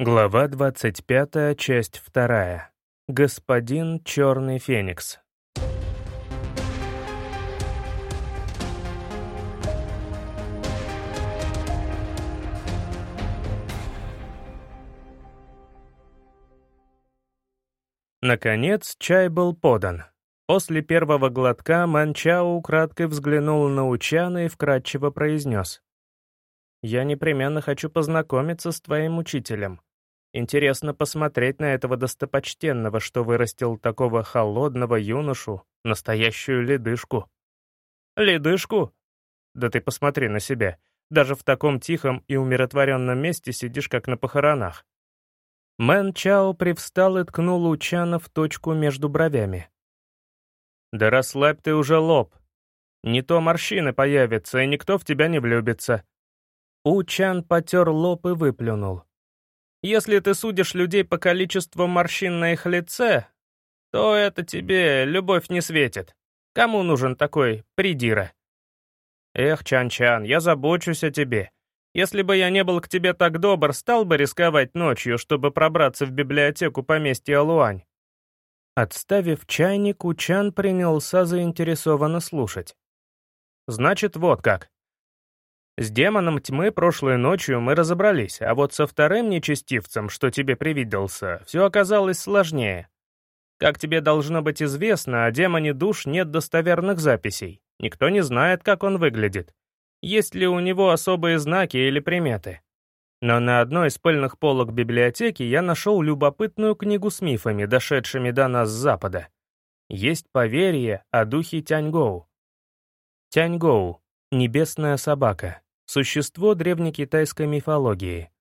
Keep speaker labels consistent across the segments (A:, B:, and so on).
A: Глава 25, часть 2. Господин Черный Феникс. Наконец, чай был подан. После первого глотка Манчао украдкой взглянул на Учана и вкратчиво произнес. «Я непременно хочу познакомиться с твоим учителем. Интересно посмотреть на этого достопочтенного, что вырастил такого холодного юношу, настоящую ледышку». «Ледышку? Да ты посмотри на себя. Даже в таком тихом и умиротворенном месте сидишь, как на похоронах». Мэн Чао привстал и ткнул Учана в точку между бровями. «Да расслабь ты уже лоб. Не то морщины появятся, и никто в тебя не влюбится. Учан потер лоб и выплюнул. «Если ты судишь людей по количеству морщин на их лице, то это тебе любовь не светит. Кому нужен такой придира?» «Эх, Чан-Чан, я забочусь о тебе. Если бы я не был к тебе так добр, стал бы рисковать ночью, чтобы пробраться в библиотеку поместья Луань». Отставив чайник, Учан принялся заинтересованно слушать. «Значит, вот как. С демоном тьмы прошлой ночью мы разобрались, а вот со вторым нечестивцем, что тебе привиделся, все оказалось сложнее. Как тебе должно быть известно, о демоне душ нет достоверных записей. Никто не знает, как он выглядит. Есть ли у него особые знаки или приметы. Но на одной из пыльных полок библиотеки я нашел любопытную книгу с мифами, дошедшими до нас с запада. Есть поверье о духе Тяньгоу. Тяньгоу — небесная собака. Существо древнекитайской мифологии.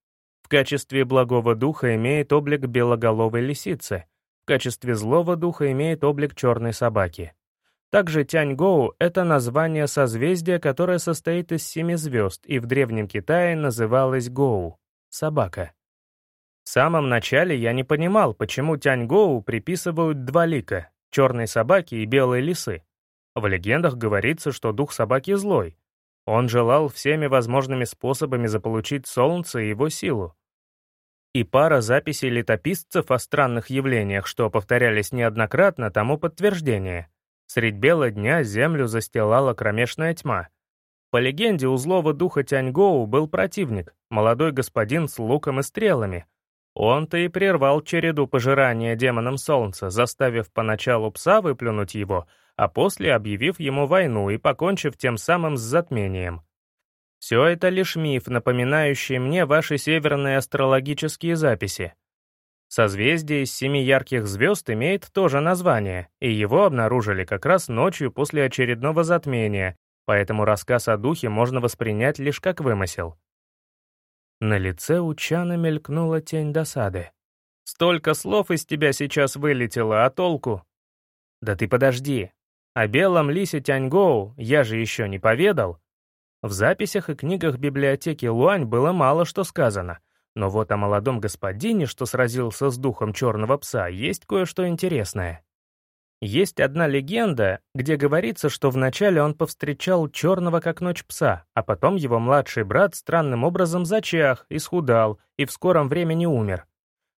A: В качестве благого духа имеет облик белоголовой лисицы, в качестве злого духа имеет облик черной собаки. Также Тяньгоу — это название созвездия, которое состоит из семи звезд и в Древнем Китае называлось Гоу — собака. В самом начале я не понимал, почему Тяньгоу приписывают два лика — черной собаки и белой лисы. В легендах говорится, что дух собаки злой, он желал всеми возможными способами заполучить Солнце и его силу. И пара записей летописцев о странных явлениях, что повторялись неоднократно, тому подтверждение. Средь бела дня землю застилала кромешная тьма. По легенде, у злого духа Тяньгоу был противник, молодой господин с луком и стрелами. Он-то и прервал череду пожирания демоном солнца, заставив поначалу пса выплюнуть его — а после объявив ему войну и покончив тем самым с затмением. Все это лишь миф, напоминающий мне ваши северные астрологические записи. Созвездие из семи ярких звезд имеет тоже название, и его обнаружили как раз ночью после очередного затмения, поэтому рассказ о духе можно воспринять лишь как вымысел. На лице у Чана мелькнула тень досады. «Столько слов из тебя сейчас вылетело, а толку?» «Да ты подожди, о белом лисе Тяньгоу я же еще не поведал. В записях и книгах библиотеки Луань было мало что сказано, но вот о молодом господине, что сразился с духом черного пса, есть кое-что интересное. Есть одна легенда, где говорится, что вначале он повстречал черного как ночь пса, а потом его младший брат странным образом зачах, исхудал и в скором времени умер.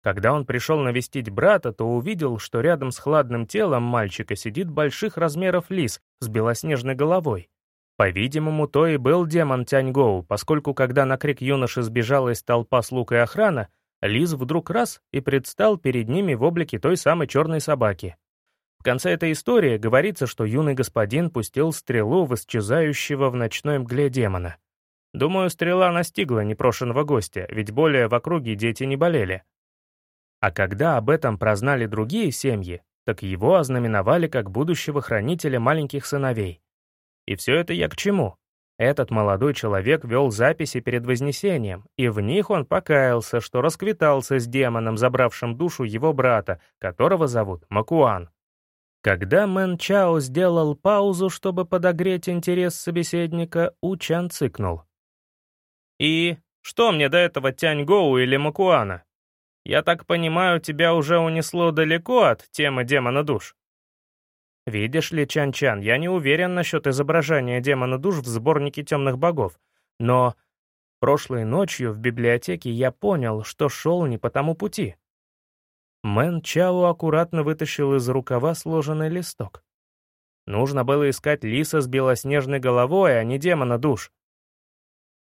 A: Когда он пришел навестить брата, то увидел, что рядом с хладным телом мальчика сидит больших размеров лис с белоснежной головой. По-видимому, то и был демон Тяньгоу, поскольку когда на крик юноши сбежала из толпа слуг и охрана, лис вдруг раз и предстал перед ними в облике той самой черной собаки. В конце этой истории говорится, что юный господин пустил стрелу в исчезающего в ночной мгле демона. Думаю, стрела настигла непрошенного гостя, ведь более в округе дети не болели. А когда об этом прознали другие семьи, так его ознаменовали как будущего хранителя маленьких сыновей. И все это я к чему? Этот молодой человек вел записи перед Вознесением, и в них он покаялся, что расквитался с демоном, забравшим душу его брата, которого зовут Макуан. Когда Мэн Чао сделал паузу, чтобы подогреть интерес собеседника, Учан цыкнул. «И что мне до этого Тянь Гоу или Макуана? Я так понимаю, тебя уже унесло далеко от темы демона душ? Видишь ли, Чан-Чан, я не уверен насчет изображения демона душ в сборнике темных богов, но Прошлой ночью в библиотеке я понял, что шел не по тому пути. Мэн Чао аккуратно вытащил из рукава сложенный листок. Нужно было искать лиса с белоснежной головой, а не демона душ.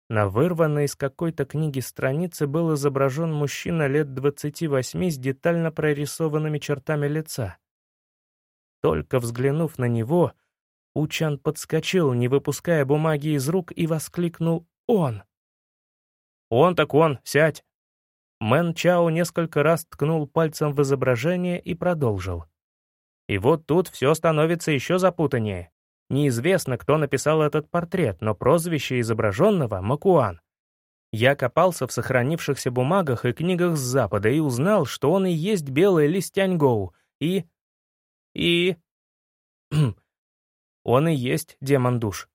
A: На вырванной из какой-то книги странице был изображен мужчина лет 28 с детально прорисованными чертами лица. Только взглянув на него, Учан подскочил, не выпуская бумаги из рук, и воскликнул «Он!». «Он так он, сядь!» Мэн Чао несколько раз ткнул пальцем в изображение и продолжил. И вот тут все становится еще запутаннее. Неизвестно, кто написал этот портрет, но прозвище изображенного — Макуан. Я копался в сохранившихся бумагах и книгах с Запада и узнал, что он и есть белый листяньгоу, и... и... он и есть демон душ.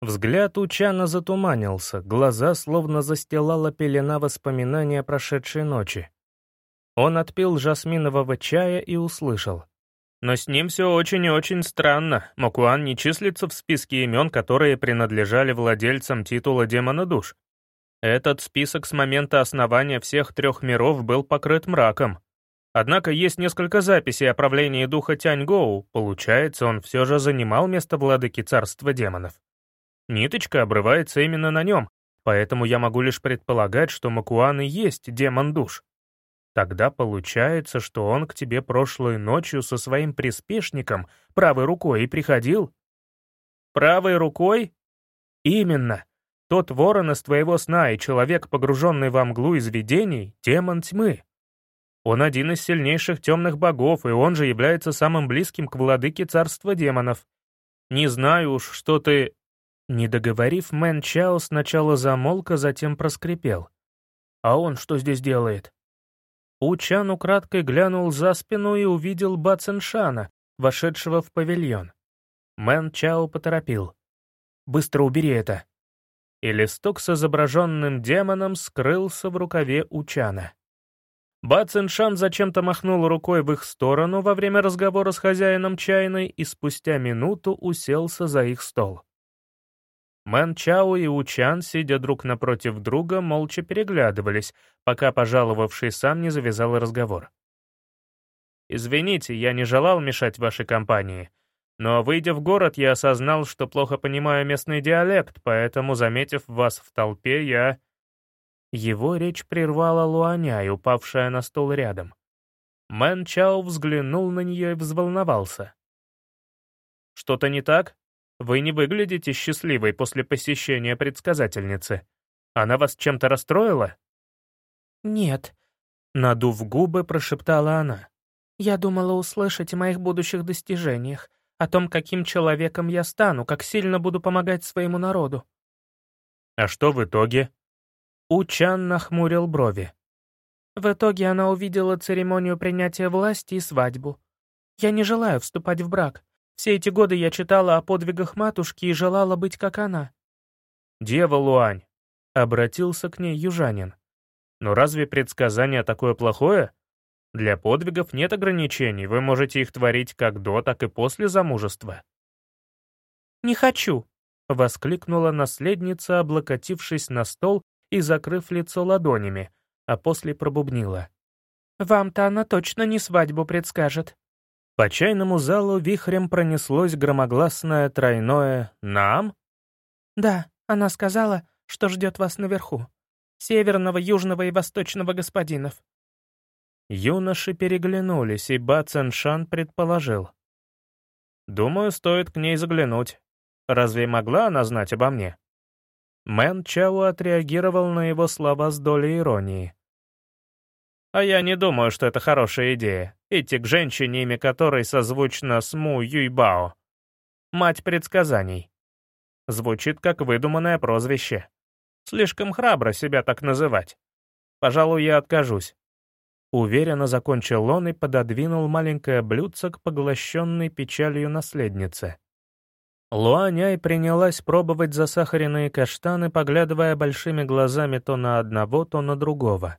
A: Взгляд у Чана затуманился, глаза словно застилала пелена воспоминания прошедшей ночи. Он отпил жасминового чая и услышал. Но с ним все очень и очень странно. Мокуан не числится в списке имен, которые принадлежали владельцам титула демона душ. Этот список с момента основания всех трех миров был покрыт мраком. Однако есть несколько записей о правлении духа Тяньгоу, получается, он все же занимал место владыки царства демонов. Ниточка обрывается именно на нем, поэтому я могу лишь предполагать, что Макуан и есть демон душ. Тогда получается, что он к тебе прошлой ночью со своим приспешником правой рукой и приходил? Правой рукой? Именно. Тот ворон из твоего сна и человек, погруженный во мглу из видений, демон тьмы. Он один из сильнейших темных богов, и он же является самым близким к владыке царства демонов. Не знаю уж, что ты не договорив, Мэн Чао сначала замолк, а затем проскрипел. «А он что здесь делает?» Учан украдкой глянул за спину и увидел Ба Циншана, вошедшего в павильон. Мэн Чао поторопил. «Быстро убери это!» И листок с изображенным демоном скрылся в рукаве Учана. Ба Циншан зачем-то махнул рукой в их сторону во время разговора с хозяином чайной и спустя минуту уселся за их стол. Мэн Чао и Учан, сидя друг напротив друга, молча переглядывались, пока пожаловавший сам не завязал разговор. «Извините, я не желал мешать вашей компании, но, выйдя в город, я осознал, что плохо понимаю местный диалект, поэтому, заметив вас в толпе, я...» Его речь прервала Луаняй, упавшая на стол рядом. Мэн Чао взглянул на нее и взволновался. «Что-то не так?» Вы не выглядите счастливой после посещения предсказательницы. Она вас чем-то расстроила?»
B: «Нет», —
A: надув губы, прошептала она.
B: «Я думала услышать о моих будущих достижениях, о том, каким человеком я стану, как сильно буду помогать своему народу».
A: «А что в итоге?» Учан нахмурил брови.
B: В итоге она увидела церемонию принятия власти и свадьбу. Я не желаю вступать в брак. Все эти годы я читала о подвигах матушки и желала быть как она».
A: «Дева Луань», — обратился к ней южанин. «Но разве предсказание такое плохое? Для подвигов нет ограничений, вы можете их творить как до, так и после замужества».
B: «Не хочу», —
A: воскликнула наследница, облокотившись на стол и закрыв лицо ладонями, а после пробубнила.
B: «Вам-то она точно не свадьбу предскажет».
A: По чайному залу вихрем пронеслось громогласное тройное «Нам?»
B: «Да, она сказала, что ждет вас наверху. Северного, южного и восточного господинов».
A: Юноши переглянулись, и Ба Цэншан предположил. «Думаю, стоит к ней заглянуть. Разве могла она знать обо мне?» Мэн Чао отреагировал на его слова с долей иронии. А я не думаю, что это хорошая идея — идти к женщине, имя которой созвучно с Му Юйбао. Мать предсказаний. Звучит как выдуманное прозвище. Слишком храбро себя так называть. Пожалуй, я откажусь. Уверенно закончил он и пододвинул маленькое блюдце к поглощенной печалью наследнице. Луаняй принялась пробовать засахаренные каштаны, поглядывая большими глазами то на одного, то на другого.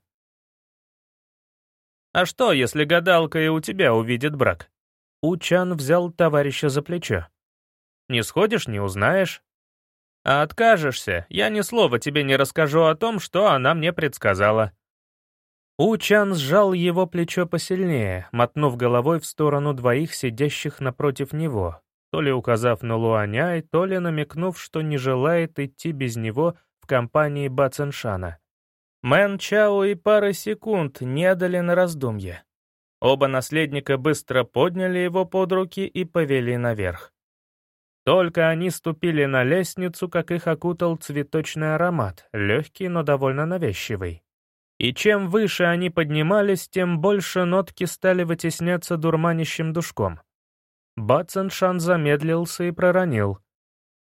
A: «А что, если гадалка и у тебя увидит брак?» Учан взял товарища за плечо. «Не сходишь, не узнаешь». А откажешься, я ни слова тебе не расскажу о том, что она мне предсказала». Учан сжал его плечо посильнее, мотнув головой в сторону двоих сидящих напротив него, то ли указав на Луаняй, то ли намекнув, что не желает идти без него в компании Баценшана. Мэн Чао и пары секунд не дали на раздумье. Оба наследника быстро подняли его под руки и повели наверх. Только они ступили на лестницу, как их окутал цветочный аромат, легкий, но довольно навязчивый. И чем выше они поднимались, тем больше нотки стали вытесняться дурманящим душком. Батсеншан замедлился и проронил.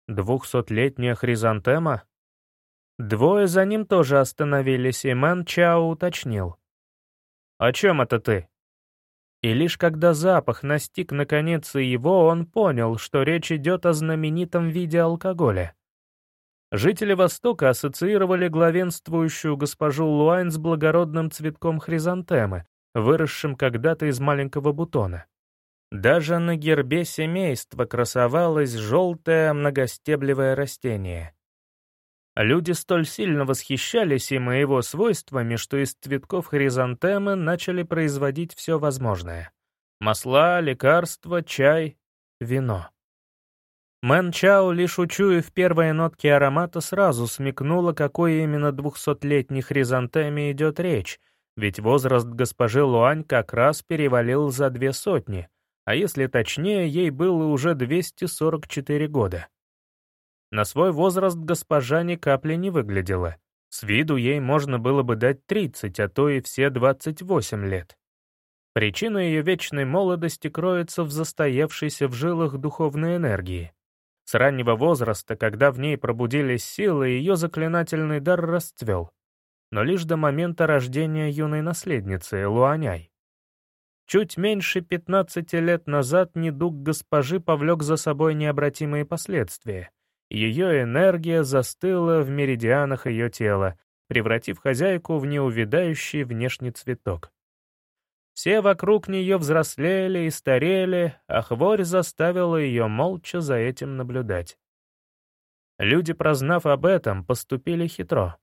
A: «Двухсотлетняя хризантема?» Двое за ним тоже остановились, и Мэн Чао уточнил. «О чем это ты?» И лишь когда запах настиг наконец и его, он понял, что речь идет о знаменитом виде алкоголя. Жители Востока ассоциировали главенствующую госпожу Луань с благородным цветком хризантемы, выросшим когда-то из маленького бутона. Даже на гербе семейства красовалось желтое многостеблевое растение. Люди столь сильно восхищались им и его свойствами, что из цветков хризантемы начали производить все возможное. Масла, лекарства, чай, вино. Мэн Чао, лишь учуяв первые нотки аромата, сразу смекнула, какой именно двухсотлетней хризантеме идет речь, ведь возраст госпожи Луань как раз перевалил за две сотни, а если точнее, ей было уже 244 года. На свой возраст госпожа ни капли не выглядела. С виду ей можно было бы дать 30, а то и все 28 лет. Причина ее вечной молодости кроется в застоявшейся в жилах духовной энергии. С раннего возраста, когда в ней пробудились силы, ее заклинательный дар расцвел. Но лишь до момента рождения юной наследницы, Луаняй. Чуть меньше 15 лет назад недуг госпожи повлек за собой необратимые последствия. Ее энергия застыла в меридианах ее тела, превратив хозяйку в неувядающий внешний цветок. Все вокруг нее взрослели и старели, а хворь заставила ее молча за этим наблюдать. Люди, прознав об этом, поступили хитро.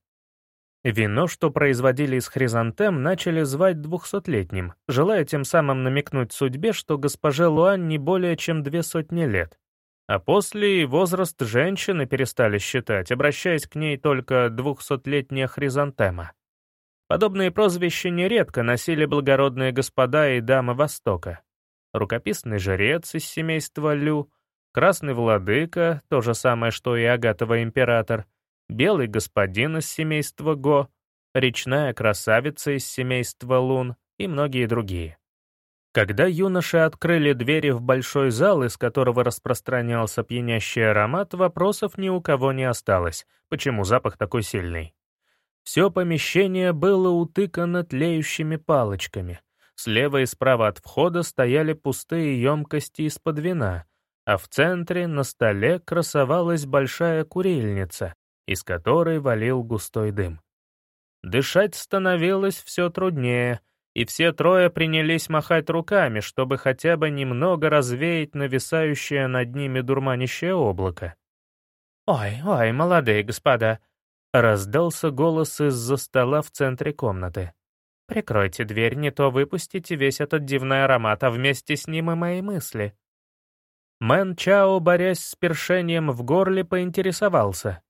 A: Вино, что производили из хризантем, начали звать двухсотлетним, желая тем самым намекнуть судьбе, что госпоже Луан не более чем две сотни лет, а после и возраст женщины перестали считать, обращаясь к ней только двухсотлетняя хризантема. Подобные прозвища нередко носили благородные господа и дамы Востока. Рукописный жрец из семейства Лю, красный владыка, то же самое, что и Агатова император, белый господин из семейства Го, речная красавица из семейства Лун и многие другие. Когда юноши открыли двери в большой зал, из которого распространялся пьянящий аромат, вопросов ни у кого не осталось, почему запах такой сильный. Все помещение было утыкано тлеющими палочками. Слева и справа от входа стояли пустые емкости из-под вина, а в центре на столе красовалась большая курильница, из которой валил густой дым. Дышать становилось все труднее — и все трое принялись махать руками, чтобы хотя бы немного развеять нависающее над ними дурманящее облако. «Ой, ой, молодые господа!» — раздался голос из-за стола в центре комнаты. «Прикройте дверь, не то выпустите весь этот дивный аромат, а вместе с ним и мои мысли». Мэн Чао, борясь с першением в горле, поинтересовался.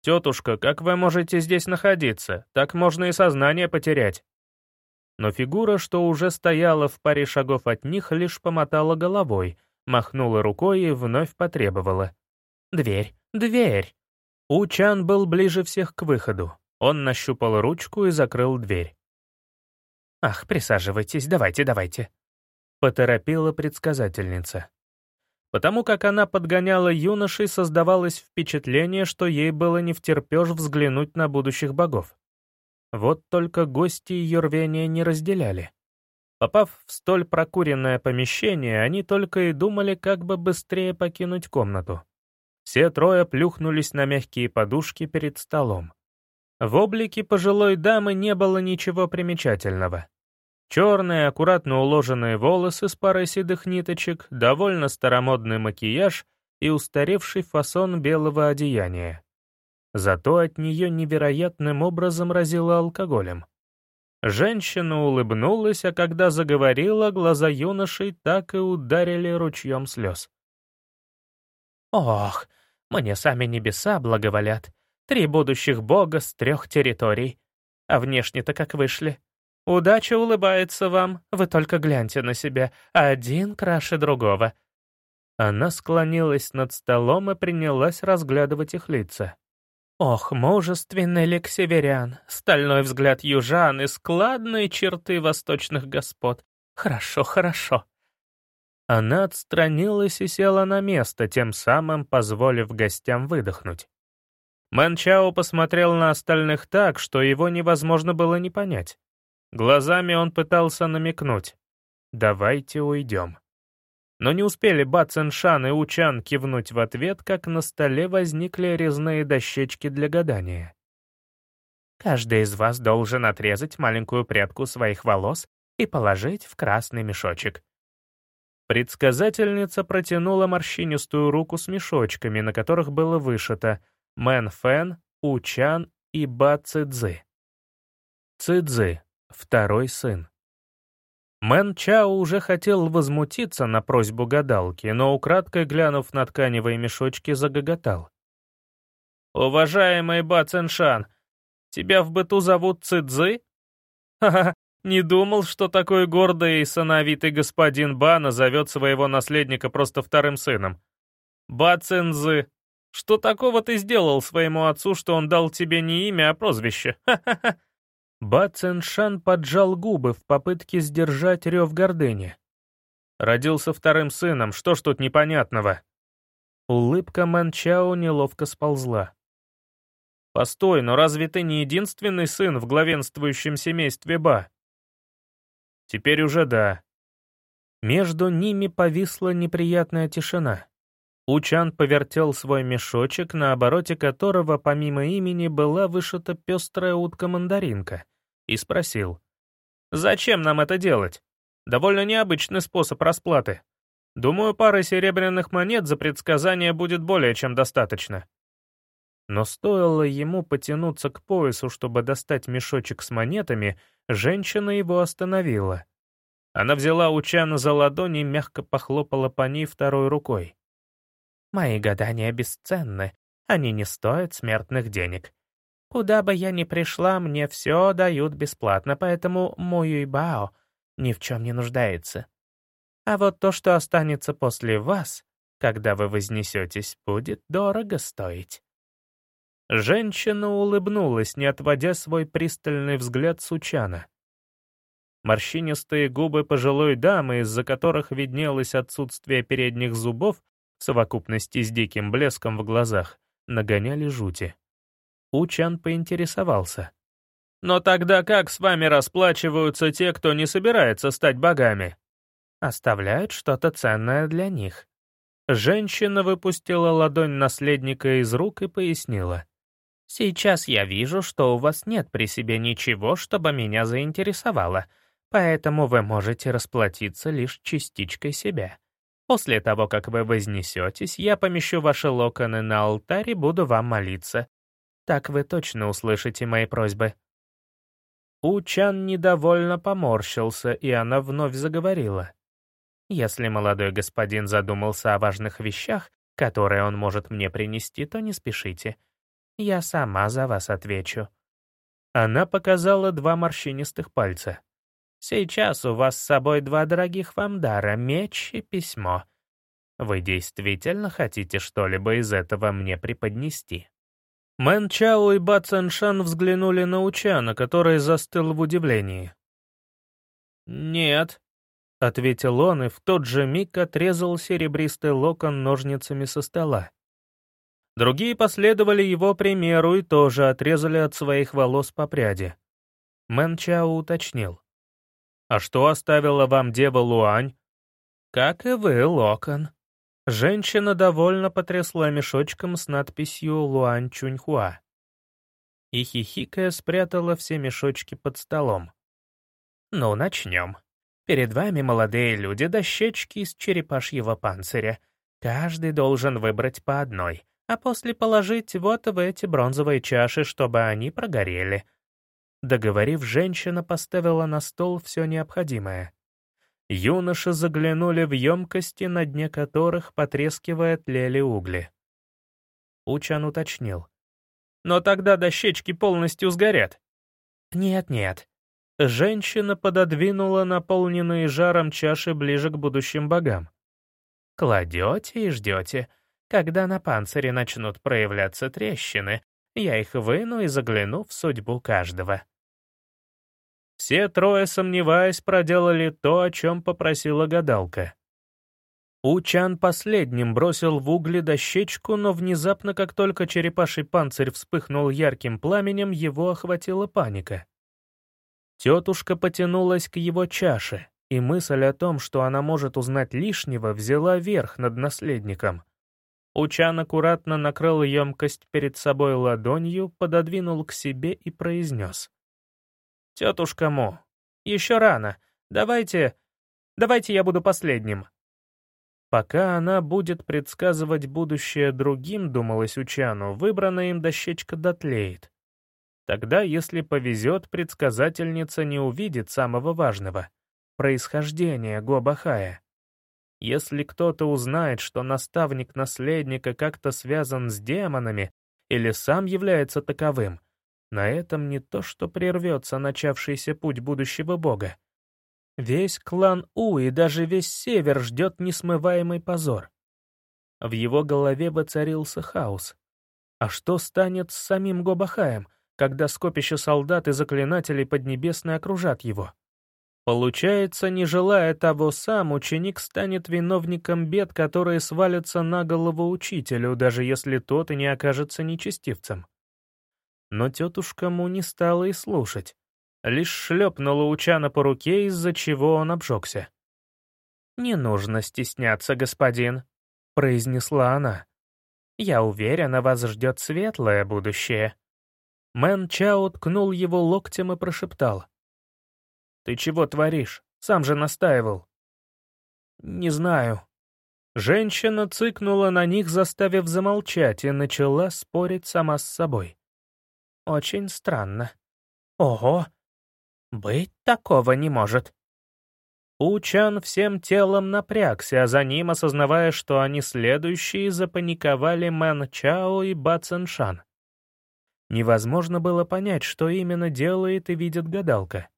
A: «Тетушка, как вы можете здесь находиться? Так можно и сознание потерять» но фигура, что уже стояла в паре шагов от них, лишь помотала головой, махнула рукой и вновь потребовала. «Дверь! Дверь!» Учан был ближе всех к выходу. Он нащупал ручку и закрыл дверь. «Ах, присаживайтесь, давайте, давайте», — поторопила предсказательница. Потому как она подгоняла юношей, создавалось впечатление, что ей было не втерпешь взглянуть на будущих богов. Вот только гости ее рвения не разделяли. Попав в столь прокуренное помещение, они только и думали, как бы быстрее покинуть комнату. Все трое плюхнулись на мягкие подушки перед столом. В облике пожилой дамы не было ничего примечательного. Черные, аккуратно уложенные волосы с парой седых ниточек, довольно старомодный макияж и устаревший фасон белого одеяния. Зато от нее невероятным образом разило алкоголем. Женщина улыбнулась, а когда заговорила, глаза юношей так и ударили ручьем слез.
B: «Ох, мне сами небеса благоволят. Три будущих бога с трех территорий. А внешне-то как вышли. Удача улыбается вам, вы только гляньте на себя, один краше другого».
A: Она склонилась над столом и принялась разглядывать их лица.
B: Ох, мужественный северян, стальной взгляд южан и складные черты восточных господ. Хорошо, хорошо.
A: Она отстранилась и села на место, тем самым позволив гостям выдохнуть. Мэн посмотрел на остальных так, что его невозможно было не понять. Глазами он пытался намекнуть. «Давайте уйдем». Но не успели Ба Циншан и Учан кивнуть в ответ, как на столе возникли резные дощечки для гадания.
B: «Каждый из вас должен отрезать маленькую прядку своих волос и положить в красный мешочек».
A: Предсказательница протянула морщинистую руку с мешочками, на которых было вышито «Мэн Фэн», «Учан» и «Ба Цидзы». Цидзы — второй сын. Мэн Чао уже хотел возмутиться на просьбу гадалки, но украдкой глянув на тканевые мешочки, загоготал.
B: «Уважаемый Ба Циншан, тебя в быту зовут Цидзы? Ха-ха, не думал, что такой гордый и сановитый господин Ба назовет своего наследника просто вторым сыном. Ба Цинзы, что такого ты сделал своему отцу, что он дал тебе не имя, а прозвище? Ха-ха-ха!»
A: Ба Циншан поджал губы в попытке сдержать рев гордыни. «Родился вторым сыном, что ж тут непонятного?» Улыбка Манчао неловко сползла.
B: «Постой, но разве ты не единственный сын в главенствующем семействе Ба?»
A: «Теперь уже да». Между ними повисла неприятная тишина. Учан повертел свой мешочек, на обороте которого помимо имени была вышита пестрая утка-мандаринка, и спросил. «Зачем нам это делать? Довольно необычный способ расплаты. Думаю, пары серебряных монет за предсказание будет более чем достаточно». Но стоило ему потянуться к поясу, чтобы достать мешочек с монетами, женщина его остановила. Она взяла Учана за ладони и мягко похлопала по ней второй рукой.
B: «Мои гадания бесценны, они не стоят смертных денег. Куда бы я ни пришла, мне все дают бесплатно, поэтому Муюйбао ни в чем не нуждается. А вот то, что останется после вас, когда вы вознесетесь, будет дорого стоить».
A: Женщина улыбнулась, не отводя свой пристальный взгляд с Учана. Морщинистые губы пожилой дамы, из-за которых виднелось отсутствие передних зубов, в совокупности с диким блеском в глазах, нагоняли жути. Учан поинтересовался. «Но тогда как с вами расплачиваются те, кто не собирается стать богами?»
B: «Оставляют что-то ценное для них».
A: Женщина выпустила ладонь наследника из рук и пояснила.
B: «Сейчас я вижу, что у вас нет при себе ничего, чтобы меня заинтересовало, поэтому вы можете расплатиться лишь частичкой себя. После того, как вы вознесетесь, я помещу ваши локоны на алтарь и буду вам молиться. Так вы точно услышите мои просьбы».
A: Учан недовольно поморщился, и она вновь заговорила.
B: «Если молодой господин задумался о важных вещах, которые он может мне принести, то не спешите. Я сама за вас отвечу».
A: Она показала два морщинистых пальца.
B: «Сейчас у вас с собой два дорогих вам дара — меч и письмо. Вы действительно хотите что-либо из этого мне преподнести?»
A: Мэн Чао и Ба Цэншан взглянули на Учана, который застыл в удивлении.
B: «Нет», —
A: ответил он и в тот же миг отрезал серебристый локон ножницами со стола. Другие последовали его примеру и тоже отрезали от своих волос по пряди. Мэн Чао уточнил. «А что оставила вам дева Луань?»
B: «Как и вы, локон»,
A: Женщина довольно потрясла мешочком с надписью «Луань Чуньхуа» и хихикая спрятала все мешочки под столом.
B: «Ну, начнем. Перед вами молодые люди, дощечки из черепашьего панциря. Каждый должен выбрать по одной, а после положить вот в эти бронзовые чаши, чтобы они прогорели. Договорив, женщина поставила на стол все необходимое. Юноши заглянули в емкости, на дне которых, потрескивая, тлели угли. Учан уточнил. «Но тогда дощечки полностью сгорят». «Нет-нет». Женщина пододвинула наполненные жаром чаши ближе к будущим богам. «Кладете и ждете. Когда на панцире начнут проявляться трещины, я их выну и загляну в судьбу каждого». Все трое, сомневаясь, проделали то, о чем попросила гадалка. Учан последним бросил в угли дощечку, но внезапно, как только черепаший панцирь вспыхнул ярким пламенем, его охватила паника. Тетушка потянулась к его чаше, и мысль о том, что она может узнать лишнего, взяла верх над наследником. Учан аккуратно накрыл емкость перед собой ладонью, пододвинул к себе и произнес. «Тетушка Му, еще рано. Давайте... Давайте я буду последним». Пока она будет предсказывать будущее другим, думалось Учану, выбранная им дощечка дотлеет. Тогда, если повезет, предсказательница не увидит самого важного — происхождения Гобахая. Если кто-то узнает, что наставник наследника как-то связан с демонами или сам является таковым, на этом не то что прервется начавшийся путь будущего бога, Весь клан У и даже весь север ждет несмываемый позор. В его голове воцарился хаос. А что станет с самим Гобахаем, когда скопище солдат и заклинателей Поднебесной окружат его? Получается, не желая того сам, ученик станет виновником бед, которые свалятся на голову учителю, даже если тот и не окажется нечестивцем. Но тетушка Му не стала и слушать лишь шлепнула Учана по руке, из-за чего он обжегся. «Не нужно стесняться, господин», — произнесла она. «Я уверена, вас ждет светлое будущее». Мэн Чао ткнул его локтем и прошептал. «Ты чего творишь? Сам же настаивал». «Не знаю». Женщина цыкнула на них, заставив замолчать, и начала спорить сама с собой. «Очень странно. Ого, быть такого не может. Учан всем телом напрягся, а за ним, осознавая, что они следующие, запаниковали Мэн Чао и Ба Цэншан. Невозможно было понять, что именно делает и видит гадалка.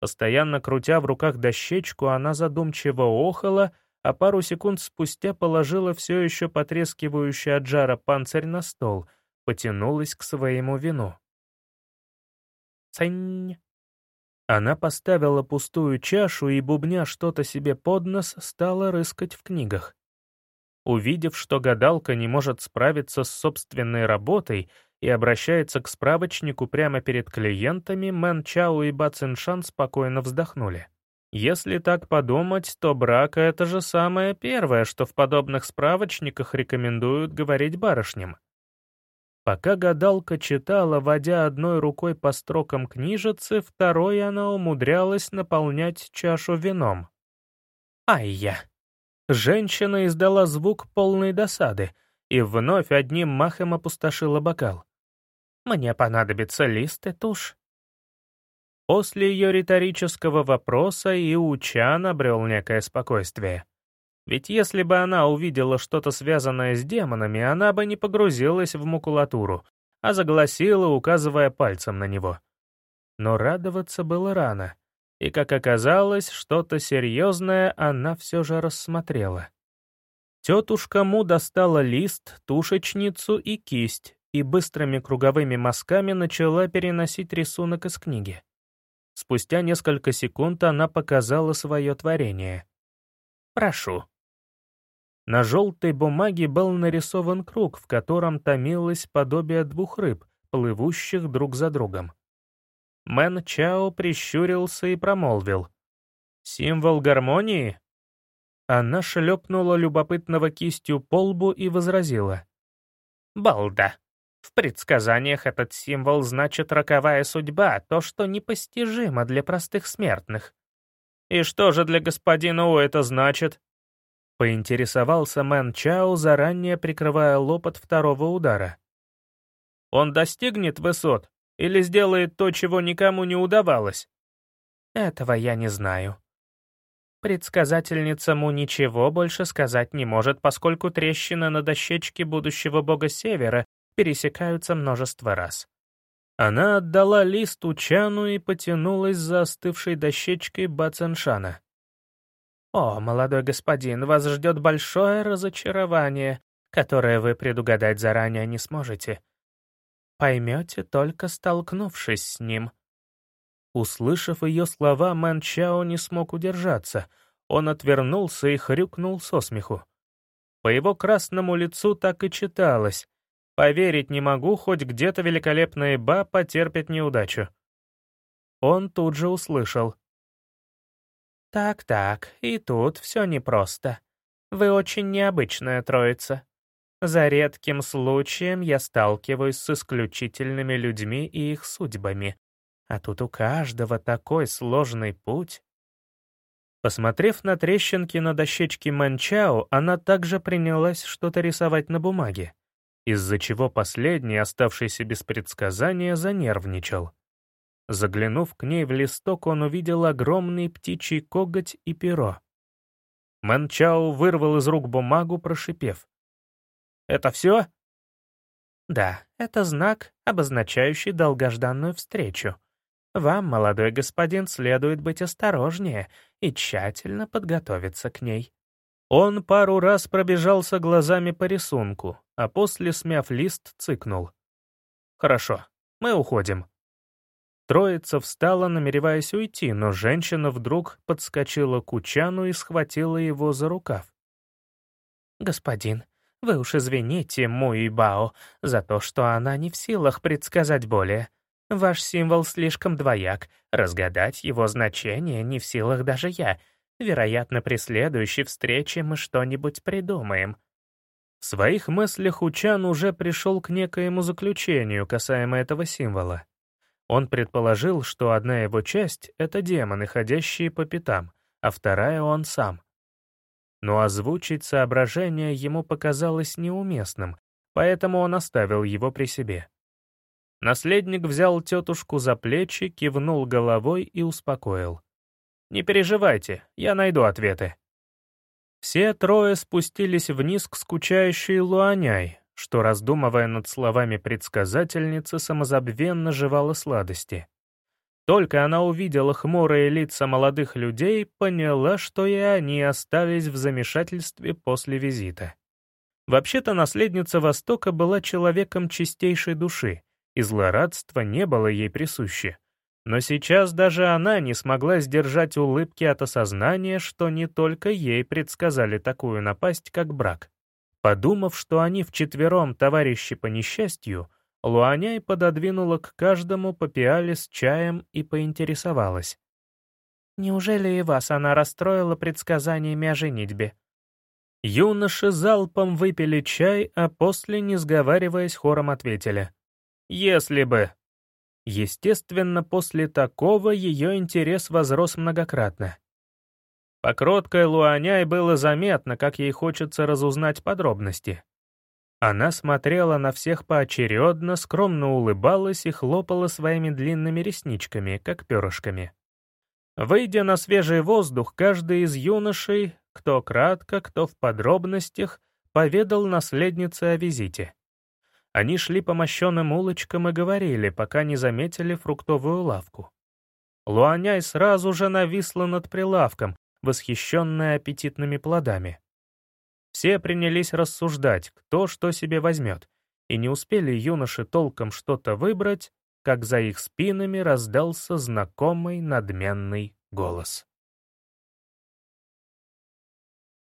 B: Постоянно крутя в руках дощечку, она задумчиво охала, а пару секунд спустя положила все еще потрескивающий от жара панцирь на стол, потянулась к своему вину. «Цень!» Она поставила пустую чашу и, бубня что-то себе под нос, стала рыскать в книгах. Увидев, что гадалка не может справиться с собственной работой и обращается к справочнику прямо перед клиентами, Мэн Чао и Ба Циншан спокойно вздохнули. Если так подумать, то брак — это же самое первое, что в подобных справочниках рекомендуют говорить барышням. Пока гадалка читала, водя одной рукой по строкам книжицы, второй она умудрялась наполнять чашу вином. «Ай-я!» Женщина издала звук полной досады и вновь одним махом опустошила бокал. «Мне понадобится лист и тушь». После ее риторического вопроса и Учан обрел некое спокойствие. Ведь если бы она увидела что-то связанное с демонами, она бы не погрузилась в макулатуру, а загласила, указывая пальцем на него. Но радоваться было рано, и, как оказалось, что-то серьезное она все же рассмотрела. Тетушка Му достала лист, тушечницу и кисть и быстрыми круговыми мазками начала переносить рисунок из книги. Спустя несколько секунд она показала свое творение. «Прошу», на желтой бумаге был нарисован круг, в котором томилось подобие двух рыб, плывущих друг за другом. Мэн Чао прищурился и промолвил. «Символ гармонии?» Она шлепнула любопытного кистью по лбу и возразила. «Балда, в предсказаниях этот символ значит роковая судьба, то, что непостижимо для простых смертных». «И что же для господина О это значит?»
A: Поинтересовался Мэн Чао, заранее прикрывая лоб второго удара. «Он достигнет высот или сделает то, чего никому не удавалось?»
B: «Этого я не знаю», Предсказательница Му ничего больше сказать не может, поскольку трещины на дощечке будущего бога Севера пересекаются множество раз.
A: Она отдала лист Учану и потянулась за остывшей дощечкой Бацаншана.
B: «О, молодой господин, вас ждет большое разочарование, которое вы предугадать заранее не сможете. Поймете, только столкнувшись с ним».
A: Услышав ее слова, Мэн Чао не смог удержаться. Он отвернулся и хрюкнул со смеху. По его красному лицу так и читалось. «Поверить не могу, хоть где-то великолепная Ба потерпит неудачу». Он тут же услышал.
B: «Так-так, и тут все непросто. Вы очень необычная троица. За редким случаем я сталкиваюсь с исключительными людьми и их судьбами. А тут у каждого такой сложный путь.
A: Посмотрев на трещинки на дощечке Манчао, она также принялась что-то рисовать на бумаге, из-за чего последний, оставшийся без предсказания, занервничал. Заглянув к ней в листок, он увидел огромный птичий коготь и перо. Манчао вырвал из рук бумагу, прошипев. «Это все?»
B: «Да, это знак, обозначающий долгожданную встречу», вам, молодой господин, следует быть осторожнее и тщательно подготовиться к ней».
A: Он пару раз пробежался глазами по рисунку, а после, смяв лист, цыкнул. «Хорошо, мы уходим». Троица встала, намереваясь уйти, но женщина вдруг подскочила к Учану и схватила его за рукав.
B: «Господин, вы уж извините Муи Бао за то, что она не в силах предсказать более. Ваш символ слишком двояк, разгадать его значение не в силах даже я. Вероятно, при следующей встрече мы что-нибудь придумаем».
A: В своих мыслях Учан уже пришел к некоему заключению касаемо этого символа. Он предположил, что одна его часть — это демоны, ходящие по пятам, а вторая — он сам. Но озвучить соображение ему показалось неуместным, поэтому он оставил его при себе. Наследник взял тетушку за плечи, кивнул головой и успокоил. «Не переживайте, я найду ответы». Все трое спустились вниз к скучающей Луаняй, что, раздумывая над словами предсказательницы, самозабвенно жевала сладости. Только она увидела хмурые лица молодых людей, поняла, что и они остались в замешательстве после визита. Вообще-то наследница Востока была человеком чистейшей души, и злорадство не было ей присуще. Но сейчас даже она не смогла сдержать улыбки от осознания, что не только ей предсказали такую напасть, как брак. Подумав, что они вчетвером товарищи по несчастью, Луаняй пододвинула к каждому по пиале с чаем и поинтересовалась.
B: «Неужели и вас она расстроила предсказаниями о женитьбе?»
A: Юноши залпом выпили чай, а после, не сговариваясь, хором ответили. Если бы. Естественно, после такого ее интерес возрос многократно. По кроткой Луаняй было заметно, как ей хочется разузнать подробности. Она смотрела на всех поочередно, скромно улыбалась и хлопала своими длинными ресничками, как перышками. Выйдя на свежий воздух, каждый из юношей, кто кратко, кто в подробностях, поведал наследнице о визите. Они шли по мощенным улочкам и говорили, пока не заметили фруктовую лавку. Луаняй сразу же нависла над прилавком, восхищенная аппетитными плодами. Все принялись рассуждать, кто что себе возьмет, и не успели юноши толком что-то выбрать, как за их спинами раздался знакомый надменный голос.